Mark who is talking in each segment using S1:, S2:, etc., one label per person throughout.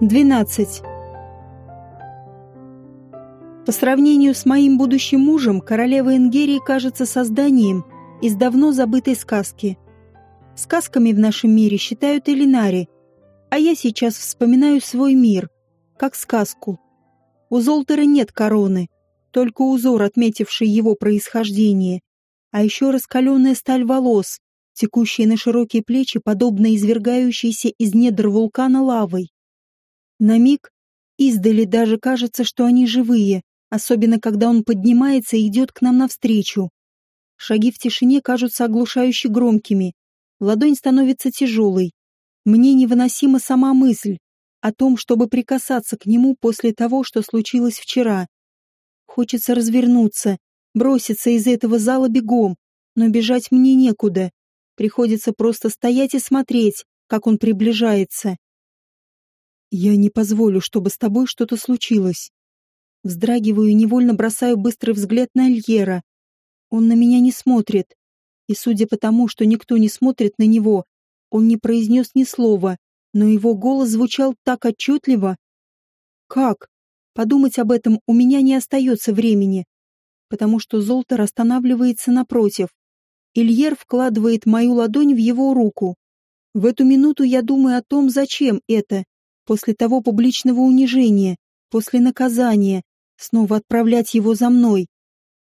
S1: 12. По сравнению с моим будущим мужем, королева Энгерии кажется созданием из давно забытой сказки. Сказками в нашем мире считают Элинари, а я сейчас вспоминаю свой мир, как сказку. У Золтера нет короны, только узор, отметивший его происхождение, а еще раскаленная сталь волос, текущие на широкие плечи, подобно извергающейся из недр вулкана лавой. На миг издали даже кажется, что они живые, особенно когда он поднимается и идет к нам навстречу. Шаги в тишине кажутся оглушающе громкими. Ладонь становится тяжелой. Мне невыносима сама мысль о том, чтобы прикасаться к нему после того, что случилось вчера. Хочется развернуться, броситься из этого зала бегом, но бежать мне некуда. Приходится просто стоять и смотреть, как он приближается. Я не позволю, чтобы с тобой что-то случилось. Вздрагиваю и невольно бросаю быстрый взгляд на Альера. Он на меня не смотрит. И судя по тому, что никто не смотрит на него, он не произнес ни слова, но его голос звучал так отчетливо. Как? Подумать об этом у меня не остается времени, потому что Золтер останавливается напротив. Ильер вкладывает мою ладонь в его руку. В эту минуту я думаю о том, зачем это, после того публичного унижения, после наказания, снова отправлять его за мной.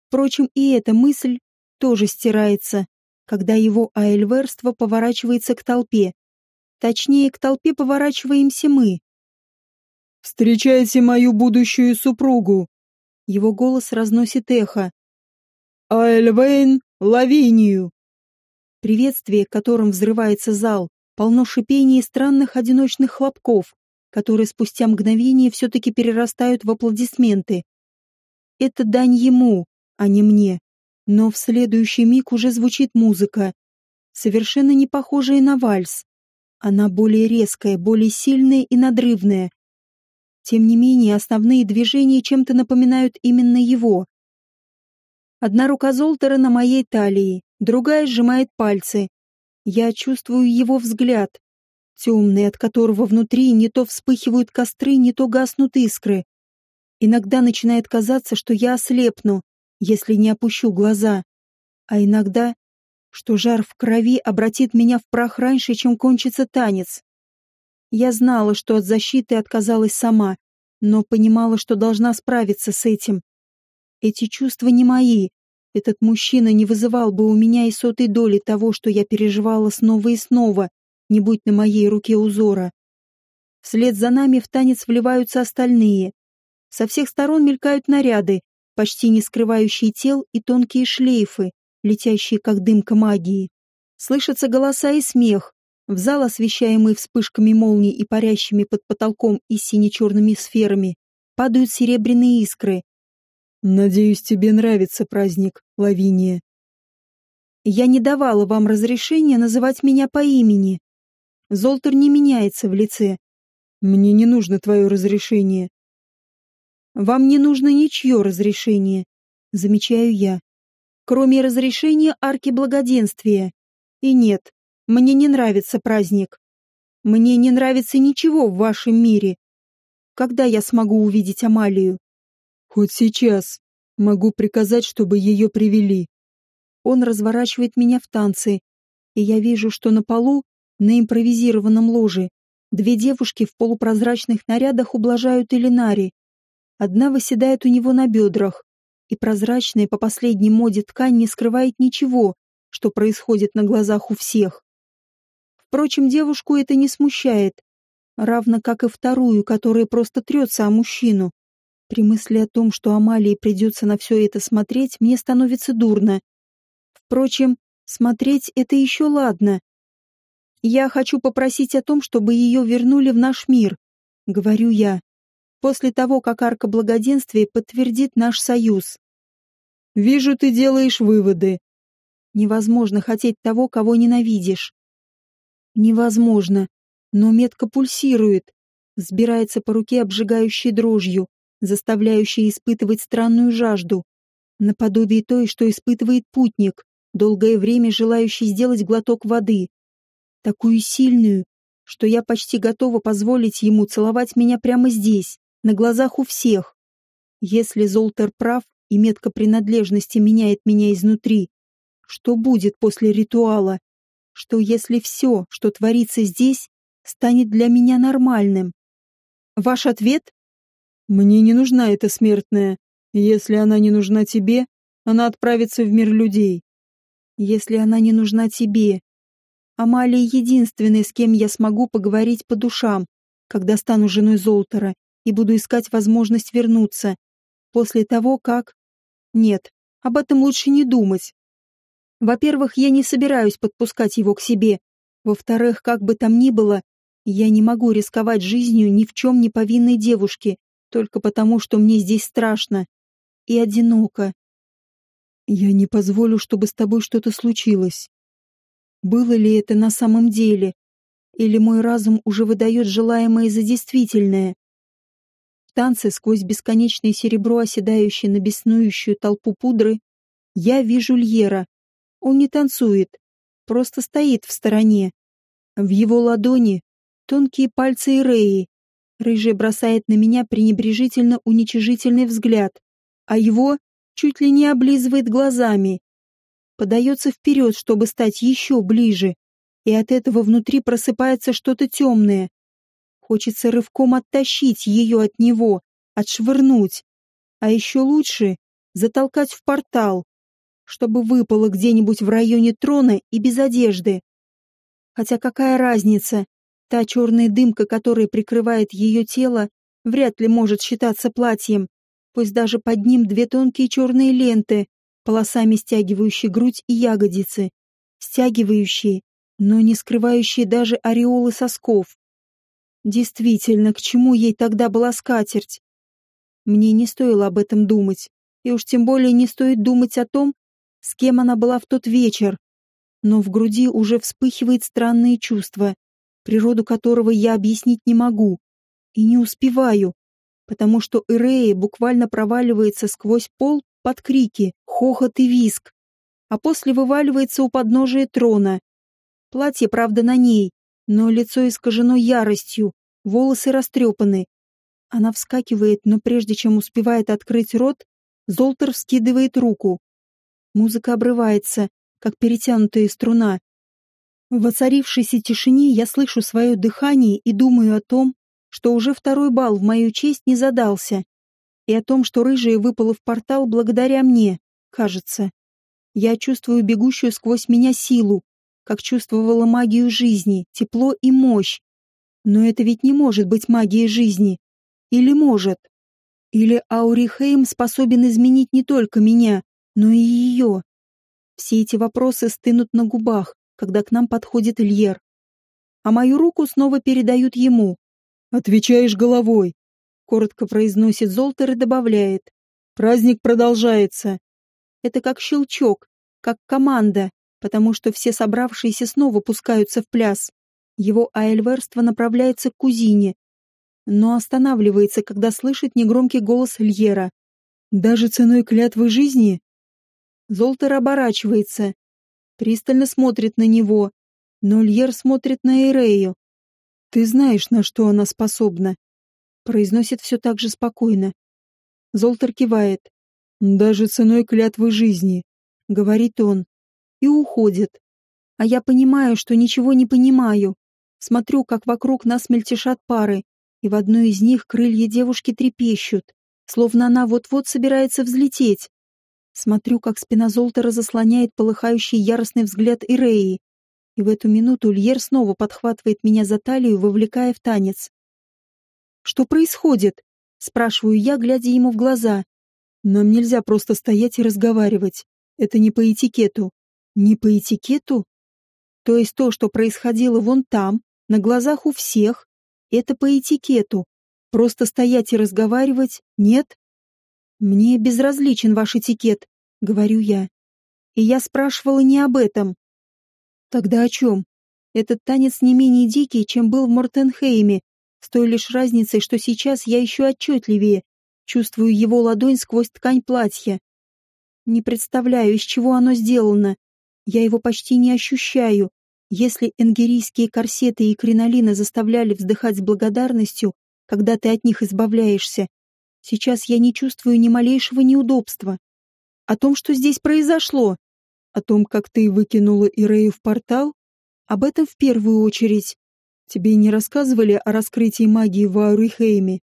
S1: Впрочем, и эта мысль тоже стирается, когда его аэльверство поворачивается к толпе. Точнее, к толпе поворачиваемся мы.
S2: «Встречайте мою будущую супругу!»
S1: Его голос разносит эхо.
S2: «Аэльвейн Лавинию!»
S1: Приветствие, которым взрывается зал, полно шипения и странных одиночных хлопков, которые спустя мгновение все-таки перерастают в аплодисменты. Это дань ему, а не мне. Но в следующий миг уже звучит музыка, совершенно не похожая на вальс. Она более резкая, более сильная и надрывная. Тем не менее, основные движения чем-то напоминают именно его. Одна рука Золтера на моей талии, другая сжимает пальцы. Я чувствую его взгляд, темный, от которого внутри не то вспыхивают костры, не то гаснут искры. Иногда начинает казаться, что я ослепну, если не опущу глаза. А иногда, что жар в крови обратит меня в прах раньше, чем кончится танец. Я знала, что от защиты отказалась сама, но понимала, что должна справиться с этим. Эти чувства не мои. Этот мужчина не вызывал бы у меня и сотой доли того, что я переживала снова и снова, не будь на моей руке узора. Вслед за нами в танец вливаются остальные. Со всех сторон мелькают наряды, почти не скрывающие тел и тонкие шлейфы, летящие как дымка магии. Слышатся голоса и смех. В зал, освещаемый вспышками молний и парящими под потолком и сине-черными сферами, падают серебряные искры.
S2: «Надеюсь, тебе нравится праздник, Лавиния».
S1: «Я не давала вам разрешения называть меня по имени», Золтер не меняется в лице.
S2: Мне не нужно твое разрешение.
S1: Вам не нужно ничье разрешение, замечаю я. Кроме разрешения арки благоденствия. И нет, мне не нравится праздник. Мне не нравится ничего в вашем мире. Когда я смогу увидеть Амалию?
S2: Хоть сейчас. Могу приказать, чтобы ее привели.
S1: Он разворачивает меня в танцы, и я вижу, что на полу на импровизированном ложе две девушки в полупрозрачных нарядах ублажают Элинари. Одна выседает у него на бедрах, и прозрачная по последней моде ткань не скрывает ничего, что происходит на глазах у всех. Впрочем, девушку это не смущает, равно как и вторую, которая просто трется о мужчину. При мысли о том, что Амалии придется на все это смотреть, мне становится дурно. Впрочем, смотреть это еще ладно. Я хочу попросить о том, чтобы ее вернули в наш мир, говорю я, после того, как арка благоденствия подтвердит наш союз.
S2: Вижу, ты делаешь выводы.
S1: Невозможно хотеть того, кого ненавидишь. Невозможно, но метка пульсирует, сбирается по руке обжигающей дрожью, заставляющей испытывать странную жажду, наподобие той, что испытывает путник, долгое время желающий сделать глоток воды такую сильную, что я почти готова позволить ему целовать меня прямо здесь, на глазах у всех. Если Золтер прав и метка принадлежности меняет меня изнутри, что будет после ритуала? Что если все, что творится здесь, станет для меня нормальным? Ваш ответ?
S2: Мне не нужна эта смертная. Если она не нужна тебе, она отправится в мир людей.
S1: Если она не нужна тебе. Амалия единственная, с кем я смогу поговорить по душам, когда стану женой Золтера и буду искать возможность вернуться. После того, как... Нет, об этом лучше не думать. Во-первых, я не собираюсь подпускать его к себе. Во-вторых, как бы там ни было, я не могу рисковать жизнью ни в чем не повинной девушки, только потому, что мне здесь страшно и одиноко.
S2: Я не позволю, чтобы с тобой что-то случилось. Было ли это на самом деле? Или мой разум уже выдает желаемое за действительное? В танце сквозь бесконечное серебро, оседающее на беснующую толпу пудры, я вижу Льера, он не танцует, просто стоит в стороне. В его ладони тонкие пальцы Иреи. Рыжий бросает на меня пренебрежительно уничижительный взгляд, а его чуть ли не облизывает глазами. Подается вперед, чтобы стать еще ближе, и от этого внутри просыпается что-то темное. Хочется рывком оттащить ее от него, отшвырнуть, а еще лучше затолкать в портал, чтобы выпало где-нибудь в районе трона и без одежды. Хотя какая разница? Та черная дымка, которая прикрывает ее тело, вряд ли может считаться платьем, пусть даже под ним две тонкие черные ленты, полосами стягивающие грудь и ягодицы, стягивающие, но не скрывающие даже ореолы сосков. Действительно, к чему ей тогда была скатерть? Мне не стоило об этом думать, и уж тем более не стоит думать о том, с кем она была в тот вечер, но в груди уже вспыхивает странное чувство, природу которого я объяснить не могу и не успеваю, потому что Ирея буквально проваливается сквозь пол под крики, хохот и виск, а после вываливается у подножия трона. Платье, правда, на ней, но лицо искажено яростью, волосы растрепаны. Она вскакивает, но прежде чем успевает открыть рот, Золтер вскидывает руку. Музыка обрывается, как перетянутая струна. В воцарившейся тишине я слышу свое дыхание и думаю о том, что уже второй бал в мою честь не задался, и о том, что рыжая выпала в портал благодаря мне, кажется. Я чувствую бегущую сквозь меня силу, как чувствовала магию жизни, тепло и мощь. Но это ведь не может быть магией жизни. Или может? Или Аурихейм способен изменить не только меня, но и ее. Все эти вопросы стынут на губах, когда к нам подходит Ильер. А мою руку снова передают ему. «Отвечаешь головой», —
S1: коротко произносит Золтер и добавляет.
S2: «Праздник продолжается».
S1: Это как щелчок, как команда, потому что все собравшиеся снова пускаются в пляс. Его аэльверство направляется к кузине, но останавливается, когда слышит негромкий голос Льера.
S2: «Даже ценой клятвы жизни?»
S1: Золтер оборачивается, пристально смотрит на него, но Льер смотрит на Эрею.
S2: «Ты знаешь, на что она способна», — произносит все так же спокойно. Золтер кивает. «Даже ценой клятвы жизни», — говорит он, и уходит. А я понимаю, что ничего не понимаю. Смотрю, как вокруг нас мельтешат пары, и в одной из них крылья девушки трепещут, словно она вот-вот собирается взлететь. Смотрю, как спина Золтера заслоняет полыхающий яростный взгляд Иреи. И в эту минуту Льер снова подхватывает меня за талию, вовлекая в танец. «Что происходит?» — спрашиваю я, глядя ему в глаза. «Нам нельзя просто стоять и разговаривать. Это не по этикету». «Не по этикету?» То есть то, что происходило вон там, на глазах у всех, это по этикету. Просто стоять и разговаривать — нет? «Мне безразличен ваш этикет», — говорю я. И я спрашивала не об этом. Тогда о чем? Этот танец не менее дикий, чем был в Мортенхейме, с той лишь разницей, что сейчас я еще отчетливее чувствую его ладонь сквозь ткань платья. Не представляю, из чего оно сделано. Я его почти не ощущаю.
S1: Если энгерийские корсеты и кринолины заставляли вздыхать с благодарностью, когда ты от них избавляешься, сейчас я не чувствую ни малейшего неудобства. О том, что здесь произошло, о том, как ты выкинула Ирею в портал, об этом в первую очередь. Тебе не рассказывали о раскрытии магии в Аурихейме?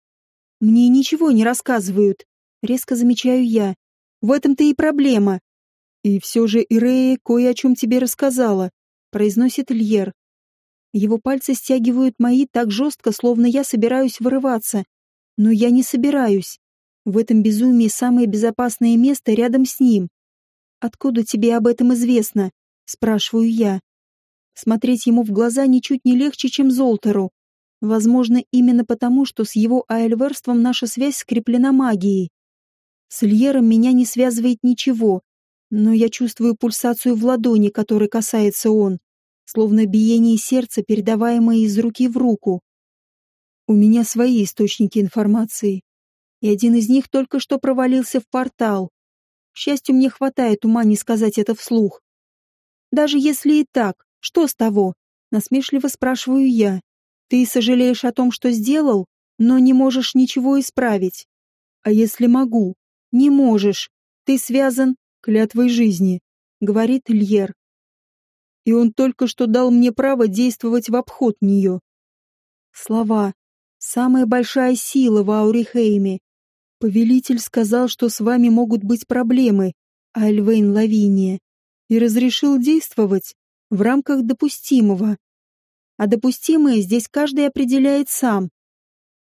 S1: Мне ничего не рассказывают, резко замечаю я. В этом-то и проблема. И все же Ирея кое о чем тебе рассказала, произносит Льер. Его пальцы стягивают мои так жестко, словно я собираюсь вырываться. Но я не собираюсь. В этом безумии самое безопасное место рядом с ним. «Откуда тебе об этом известно?» — спрашиваю я. Смотреть ему в глаза ничуть не легче, чем Золтеру. Возможно, именно потому, что с его айльверством наша связь скреплена магией. С Льером меня не связывает ничего, но я чувствую пульсацию в ладони, которой касается он, словно биение сердца, передаваемое из руки в руку. У меня свои источники информации, и один из них только что провалился в портал. К счастью, мне хватает ума не сказать это вслух. Даже если и так, что с того? Насмешливо спрашиваю я. Ты сожалеешь о том, что сделал, но не можешь ничего исправить. А если могу? Не можешь. Ты связан клятвой жизни, говорит Льер. И он только что дал мне право действовать в обход нее. Слова. Самая большая сила в Аурихейме. Повелитель сказал, что с вами могут быть проблемы, Альвейн Лавиния, и разрешил действовать в рамках допустимого. А допустимое здесь каждый определяет сам.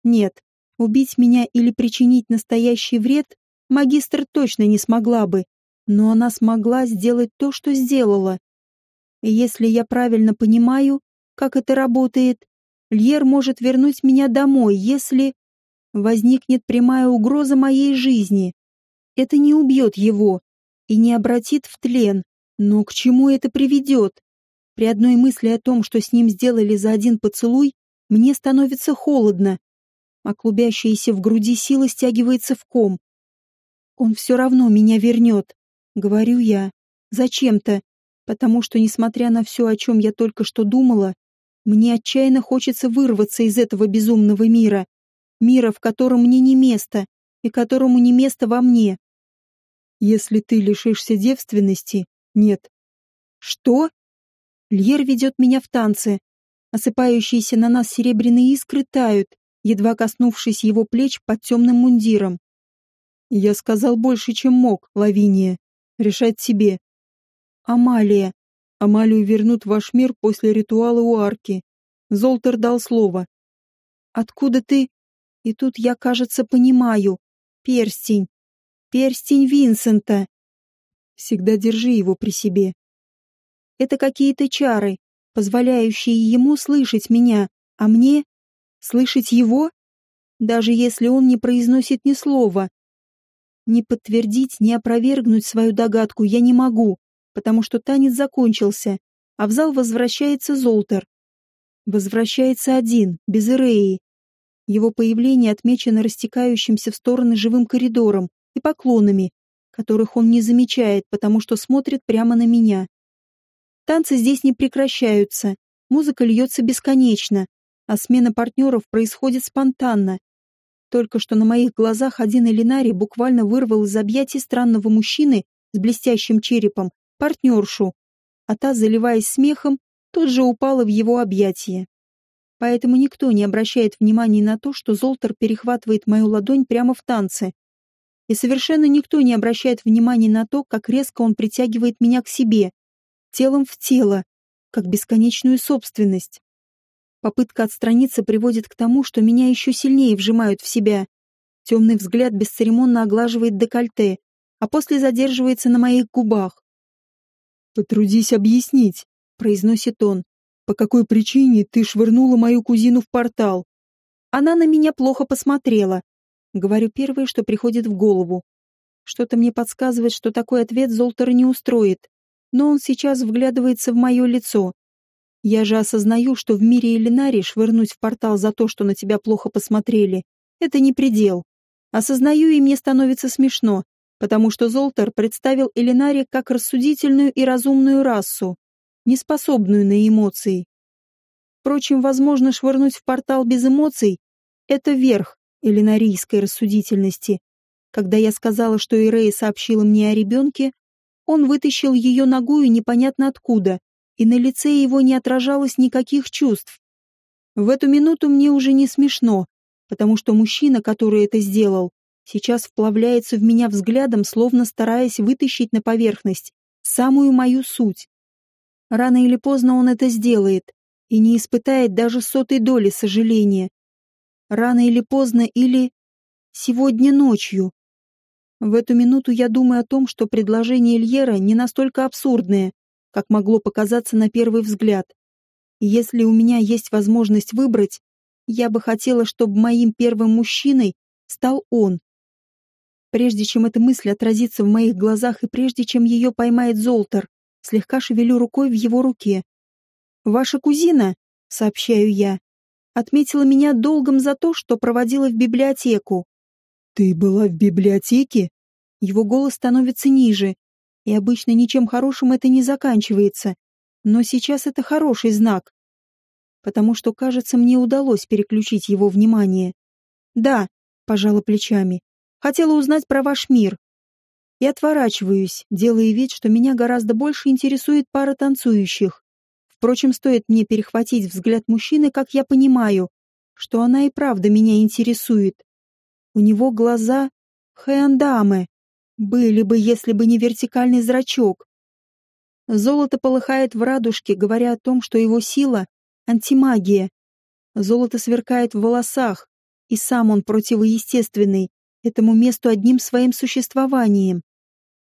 S1: Нет, убить меня или причинить настоящий вред магистр точно не смогла бы, но она смогла сделать то, что сделала. И если я правильно понимаю, как это работает, Льер может вернуть меня домой, если возникнет прямая угроза моей жизни. Это не убьет его и не обратит в тлен, но к чему это приведет? При одной мысли о том, что с ним сделали за один поцелуй, мне становится холодно, а клубящаяся в груди сила стягивается в ком. Он все равно меня вернет. Говорю я. Зачем-то. Потому что, несмотря на все, о чем я только что думала, мне отчаянно хочется вырваться из этого безумного мира. Мира, в котором мне не место, и которому не место во мне. Если ты лишишься девственности, нет. Что? Льер ведет меня в танцы. Осыпающиеся на нас серебряные искры тают, едва коснувшись его плеч под темным мундиром. Я сказал больше, чем мог, Лавиния. Решать себе. Амалия. Амалию вернут в ваш мир после ритуала у арки. Золтер дал слово. Откуда ты? И тут я, кажется, понимаю. Перстень. Перстень Винсента. Всегда держи его при себе. Это какие-то чары, позволяющие ему слышать меня, а мне слышать его, даже если он не произносит ни слова. Не подтвердить, не опровергнуть свою догадку я не могу, потому что танец закончился, а в зал возвращается Золтер. Возвращается один, без Иреи. Его появление отмечено растекающимся в стороны живым коридором и поклонами, которых он не замечает, потому что смотрит прямо на меня. Танцы здесь не прекращаются, музыка льется бесконечно, а смена партнеров происходит спонтанно, только что на моих глазах один Элинари буквально вырвал из объятий странного мужчины с блестящим черепом партнершу, а та, заливаясь смехом, тут же упала в его объятия. Поэтому никто не обращает внимания на то, что Золтер перехватывает мою ладонь прямо в танце. И совершенно никто не обращает внимания на то, как резко он притягивает меня к себе, телом в тело, как бесконечную собственность. Попытка отстраниться приводит к тому, что меня еще сильнее вжимают в себя. Темный взгляд бесцеремонно оглаживает декольте, а после задерживается на моих губах.
S2: «Потрудись объяснить», — произносит он, «по какой причине ты швырнула мою кузину в портал?»
S1: Она на меня плохо посмотрела. Говорю первое, что приходит в голову. Что-то мне подсказывает, что такой ответ Золтера не устроит. Но он сейчас вглядывается в мое лицо. Я же осознаю, что в мире Элинари швырнуть в портал за то, что на тебя плохо посмотрели, это не предел. Осознаю, и мне становится смешно, потому что Золтер представил Элинари как рассудительную и разумную расу. не способную на эмоции. Впрочем, возможно, швырнуть в портал без эмоций — это верх элинарийской рассудительности. Когда я сказала, что Ирея сообщила мне о ребенке, он вытащил ее ногую непонятно откуда, и на лице его не отражалось никаких чувств. В эту минуту мне уже не смешно, потому что мужчина, который это сделал, сейчас вплавляется в меня взглядом, словно стараясь вытащить на поверхность самую мою суть. Рано или поздно он это сделает и не испытает даже сотой доли сожаления. Рано или поздно или сегодня ночью. В эту минуту я думаю о том, что предложение Ильера не настолько абсурдное, как могло показаться на первый взгляд. Если у меня есть возможность выбрать, я бы хотела, чтобы моим первым мужчиной стал он. Прежде чем эта мысль отразится в моих глазах и прежде чем ее поймает Золтер, слегка шевелю рукой в его руке. «Ваша кузина», — сообщаю я, — отметила меня долгом за то, что проводила в библиотеку.
S2: «Ты была в библиотеке?»
S1: Его голос становится ниже, и обычно ничем хорошим это не заканчивается. Но сейчас это хороший знак, потому что, кажется, мне удалось переключить его внимание. «Да», — пожала плечами, Хотела узнать про ваш мир. И отворачиваюсь, делая вид, что меня гораздо больше интересует пара танцующих. Впрочем, стоит мне перехватить взгляд мужчины, как я понимаю, что она и правда меня интересует. У него глаза хэандамы. Были бы, если бы не вертикальный зрачок. Золото полыхает в радужке, говоря о том, что его сила — антимагия. Золото сверкает в волосах, и сам он противоестественный, этому месту одним своим существованием,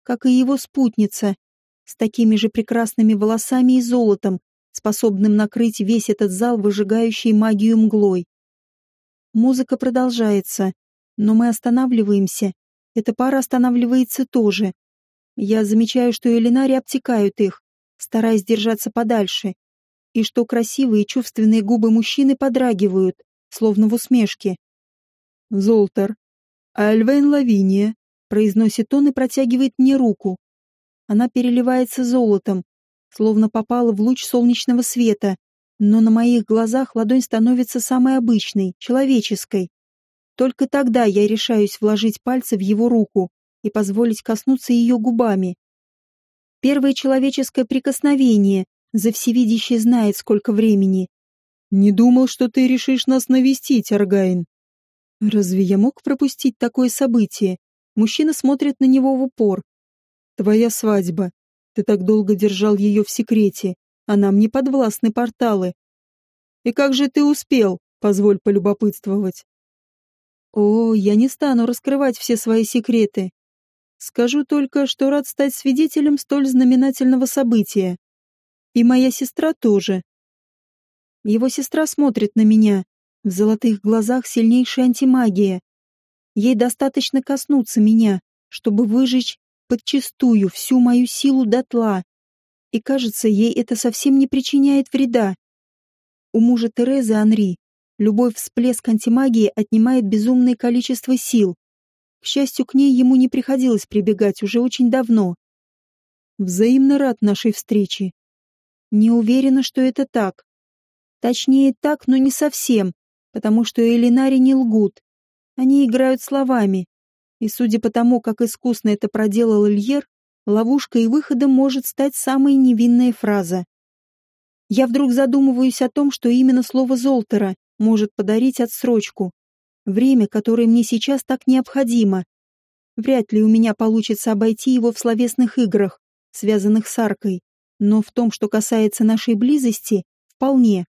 S1: как и его спутница, с такими же прекрасными волосами и золотом, способным накрыть весь этот зал, выжигающий магию мглой. Музыка продолжается, но мы останавливаемся. Эта пара останавливается тоже. Я замечаю, что Элинари обтекают их, стараясь держаться подальше, и что красивые чувственные губы мужчины подрагивают, словно в усмешке.
S2: «Золтер, «Альвейн Лавиния», — произносит он и протягивает мне руку. Она переливается золотом, словно попала в луч солнечного света, но на моих глазах ладонь становится самой обычной, человеческой. Только тогда я решаюсь вложить пальцы в его руку и позволить коснуться ее губами. Первое человеческое прикосновение, за всевидящий знает, сколько времени. «Не думал, что ты решишь нас навестить, Аргайн», Разве я мог пропустить такое событие? Мужчина смотрит на него в упор. Твоя свадьба. Ты так долго держал ее в секрете, а нам не подвластны порталы. И как же ты успел, позволь полюбопытствовать. О, я не стану раскрывать все свои секреты. Скажу только, что рад стать свидетелем столь знаменательного события. И моя сестра тоже. Его сестра смотрит на меня, в золотых глазах сильнейшая антимагия. Ей достаточно коснуться меня, чтобы выжечь подчистую всю мою силу дотла. И кажется, ей это совсем не причиняет вреда. У мужа Терезы Анри любой всплеск антимагии отнимает безумное количество сил. К счастью, к ней ему не приходилось прибегать уже очень давно. Взаимно рад нашей встрече. Не уверена, что это так. Точнее, так, но не совсем потому что Элинари не лгут. Они играют словами. И судя по тому, как искусно это проделал Ильер, ловушкой и выходом может стать самая невинная фраза. Я вдруг задумываюсь о том, что именно слово Золтера может подарить отсрочку. Время, которое мне сейчас так необходимо. Вряд ли у меня получится обойти его в словесных играх, связанных с аркой. Но в том, что касается нашей близости, вполне.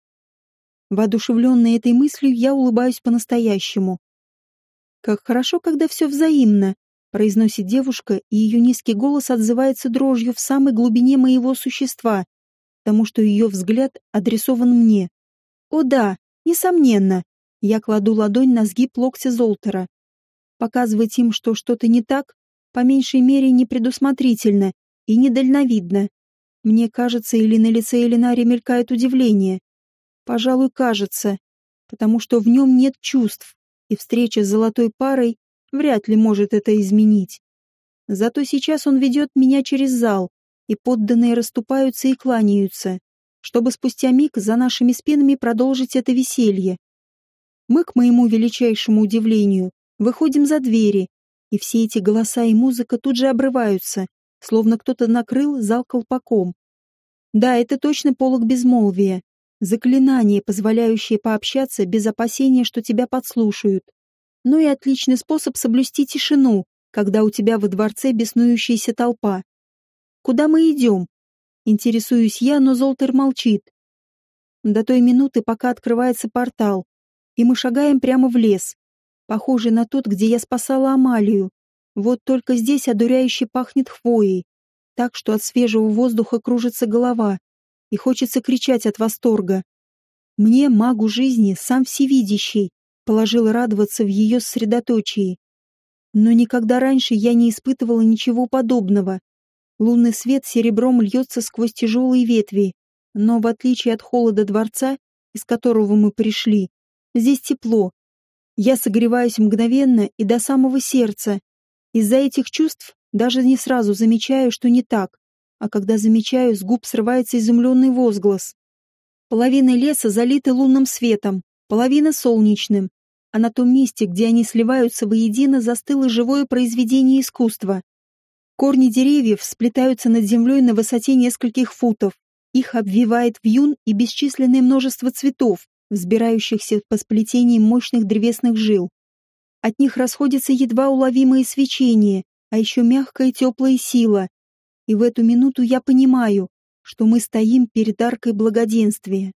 S2: Воодушевленная этой мыслью, я улыбаюсь по-настоящему. «Как хорошо, когда все взаимно», — произносит девушка, и ее низкий голос отзывается дрожью в самой глубине моего существа, потому что ее взгляд адресован мне. «О да, несомненно», — я кладу ладонь на сгиб локтя Золтера. Показывать им, что что-то не так, по меньшей мере непредусмотрительно и недальновидно. Мне кажется, или на лице Элинари мелькает удивление, Пожалуй, кажется, потому что в нем нет чувств, и встреча с золотой парой вряд ли может это изменить. Зато сейчас он ведет меня через зал,
S1: и подданные расступаются и кланяются, чтобы спустя миг за нашими спинами продолжить это веселье. Мы, к моему величайшему удивлению, выходим за двери, и все эти голоса и музыка тут же обрываются, словно кто-то накрыл зал колпаком. Да, это точно полог безмолвия, заклинание, позволяющее пообщаться без опасения, что тебя подслушают. Ну и отличный способ соблюсти тишину, когда у тебя во дворце беснующаяся толпа. Куда мы идем? Интересуюсь я, но Золтер молчит. До той минуты, пока открывается портал, и мы шагаем прямо в лес, похожий на тот, где я спасала Амалию. Вот только здесь одуряюще пахнет хвоей, так что от свежего воздуха кружится голова, и хочется кричать от восторга. Мне, магу жизни, сам всевидящий, положил радоваться в ее сосредоточии. Но никогда раньше я не испытывала ничего подобного. Лунный свет серебром льется сквозь тяжелые ветви, но в отличие от холода дворца, из которого мы пришли, здесь тепло. Я согреваюсь мгновенно и до самого сердца. Из-за этих чувств даже не сразу замечаю, что не так, а когда замечаю, с губ срывается изумленный возглас. Половина леса залита лунным светом, половина солнечным, а на том месте, где они сливаются воедино, застыло живое произведение искусства. Корни деревьев сплетаются над землей на высоте нескольких футов. Их обвивает вьюн и бесчисленное множество цветов, взбирающихся по сплетениям мощных древесных жил. От них расходится едва уловимое свечение, а еще мягкая теплая сила. И в эту минуту я понимаю, что мы стоим перед аркой благоденствия.